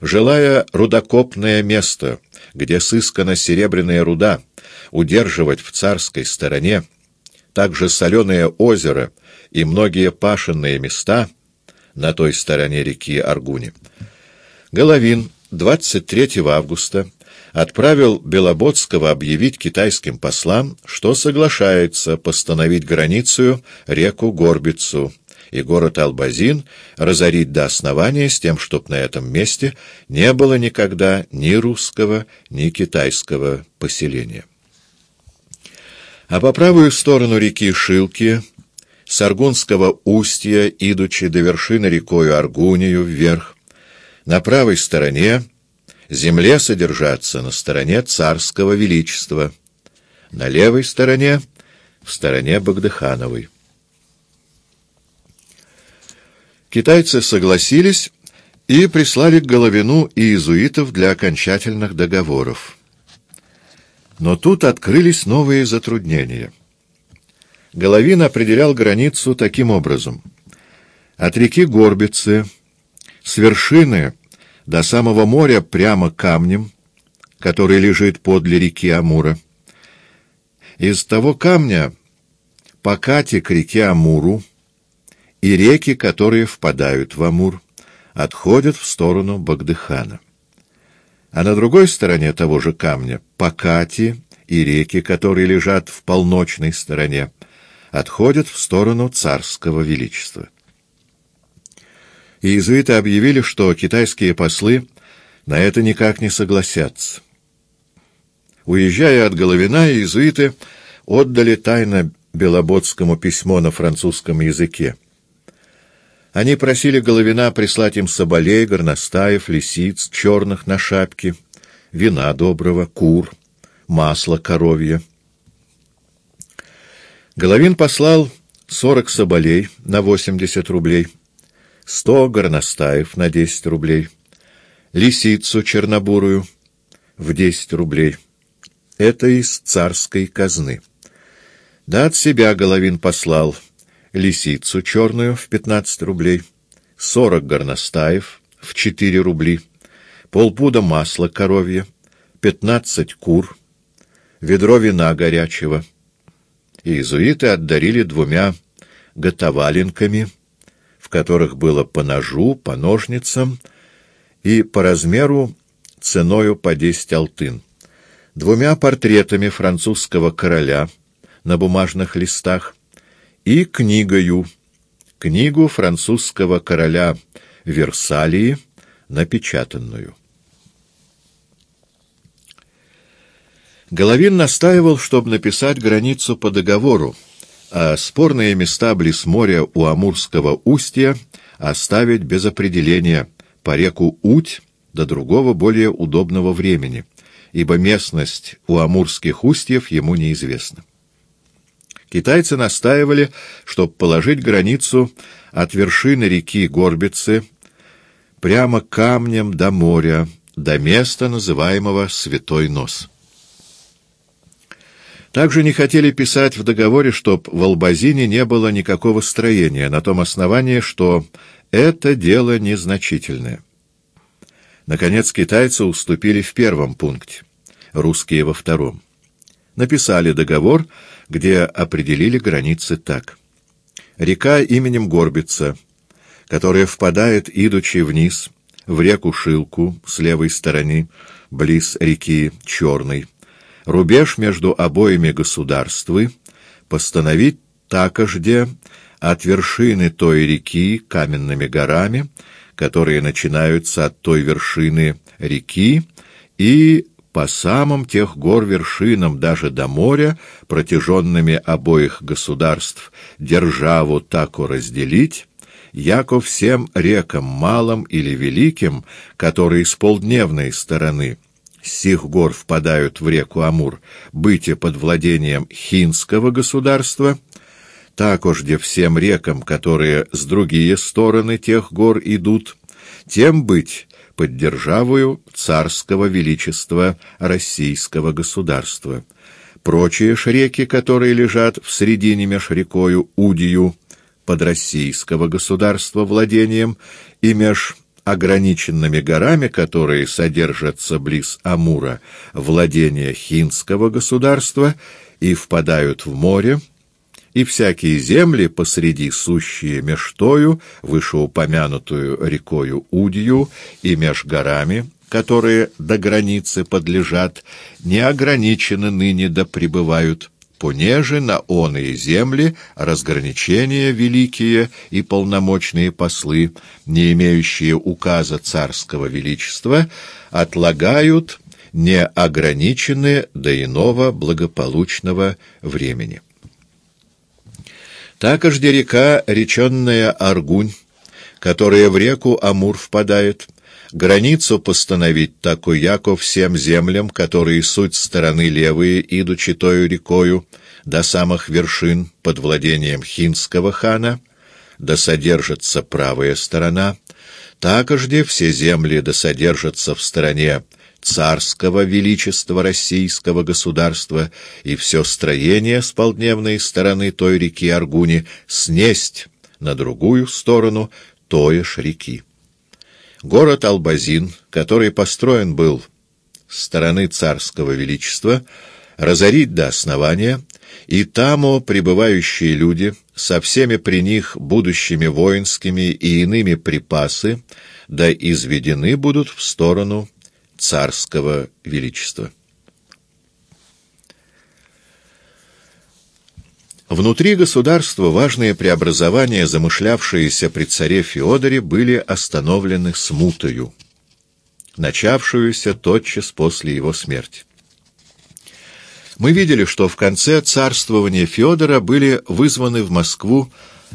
Желая рудокопное место, где сыскана серебряная руда, удерживать в царской стороне, также соленое озеро и многие пашенные места на той стороне реки Аргуни, Головин 23 августа отправил Белободского объявить китайским послам, что соглашается постановить границу реку Горбицу и город Албазин разорить до основания с тем, чтоб на этом месте не было никогда ни русского, ни китайского поселения. А по правую сторону реки Шилки, с Аргунского устья, идучи до вершины рекою Аргунию вверх, на правой стороне земле содержаться на стороне царского величества, на левой стороне — в стороне Багдыхановой. Китайцы согласились и прислали к Головину иезуитов для окончательных договоров. Но тут открылись новые затруднения. Головин определял границу таким образом. От реки Горбицы, с вершины до самого моря прямо камнем, который лежит подле реки Амура. Из того камня по Кате к реке Амуру и реки, которые впадают в Амур, отходят в сторону Багдыхана. А на другой стороне того же камня Покати и реки, которые лежат в полночной стороне, отходят в сторону царского величества. Иезуиты объявили, что китайские послы на это никак не согласятся. Уезжая от Головина, иезуиты отдали тайно Белободскому письмо на французском языке. Они просили Головина прислать им соболей, горностаев, лисиц, черных на шапке, вина доброго, кур, масло коровье. Головин послал сорок соболей на восемьдесят рублей, сто горностаев на десять рублей, лисицу чернобурую в десять рублей. Это из царской казны. Да от себя Головин послал — лисицу черную в 15 рублей, 40 горностаев в 4 рубли, полпуда масла коровье, 15 кур, ведро вина горячего. Иезуиты отдарили двумя готоваленками, в которых было по ножу, по ножницам и по размеру ценою по 10 алтын, двумя портретами французского короля на бумажных листах, и книгою, книгу французского короля Версалии, напечатанную. Головин настаивал, чтобы написать границу по договору, а спорные места близ моря у Амурского устья оставить без определения по реку Уть до другого более удобного времени, ибо местность у Амурских устьев ему неизвестна. Китайцы настаивали, чтобы положить границу от вершины реки Горбицы прямо камнем до моря, до места, называемого Святой Нос. Также не хотели писать в договоре, чтоб в Албазине не было никакого строения, на том основании, что это дело незначительное. Наконец, китайцы уступили в первом пункте, русские во втором. Написали договор, где определили границы так. Река именем Горбица, которая впадает, идучи вниз, в реку Шилку с левой стороны, близ реки Черной, рубеж между обоими государствы, постановить такожде от вершины той реки каменными горами, которые начинаются от той вершины реки, и по самым тех гор вершинам даже до моря, протяженными обоих государств, державу тако разделить, яко всем рекам, малым или великим, которые с полдневной стороны сих гор впадают в реку Амур, быте под владением хинского государства, такожде всем рекам, которые с другие стороны тех гор идут, тем быть под державою царского величества российского государства. Прочие ж реки, которые лежат в середине меж рекою Удию, под российского государства владением, и меж ограниченными горами, которые содержатся близ Амура, владения хинского государства и впадают в море, и всякие земли посреди сущие меж тою, вышеупомянутую рекою Удью и меж горами, которые до границы подлежат, не ограничены ныне да пребывают, понеже на оные земли разграничения великие и полномочные послы, не имеющие указа царского величества, отлагают неограниченные до иного благополучного времени. Такожде река, реченная Аргунь, которая в реку Амур впадает, границу постановить такой яко всем землям, которые суть стороны левые, идучи тою рекою, до самых вершин под владением хинского хана, да содержится правая сторона, такожде все земли да содержатся в стороне царского величества российского государства и все строение с полдневной стороны той реки Аргуни снесть на другую сторону ж реки. Город Албазин, который построен был с стороны царского величества, разорить до основания, и тамо пребывающие люди со всеми при них будущими воинскими и иными припасы, да изведены будут в сторону царского величества. Внутри государства важные преобразования, замышлявшиеся при царе Феодоре, были остановлены смутою, начавшуюся тотчас после его смерти. Мы видели, что в конце царствования Феодора были вызваны в Москву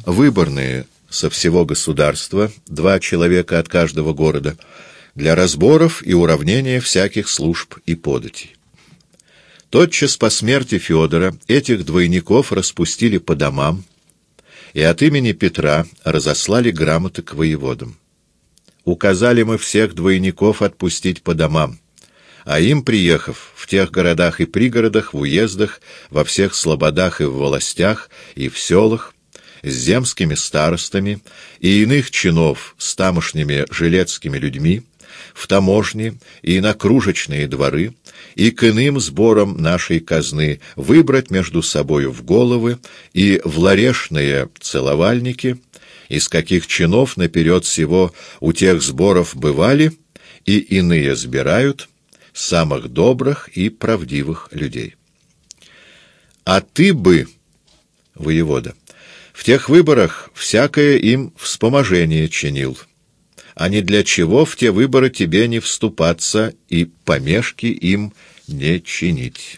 выборные со всего государства, два человека от каждого города, для разборов и уравнения всяких служб и податей. Тотчас по смерти Федора этих двойников распустили по домам и от имени Петра разослали грамоты к воеводам. Указали мы всех двойников отпустить по домам, а им, приехав в тех городах и пригородах, в уездах, во всех слободах и в властях, и в селах, с земскими старостами и иных чинов с тамошними жилецкими людьми, в таможни и на кружечные дворы, и к иным сборам нашей казны выбрать между собою в головы и в ларешные целовальники, из каких чинов наперед всего у тех сборов бывали, и иные сбирают самых добрых и правдивых людей. А ты бы, воевода, в тех выборах всякое им вспоможение чинил, а не для чего в те выборы тебе не вступаться и помешки им не чинить».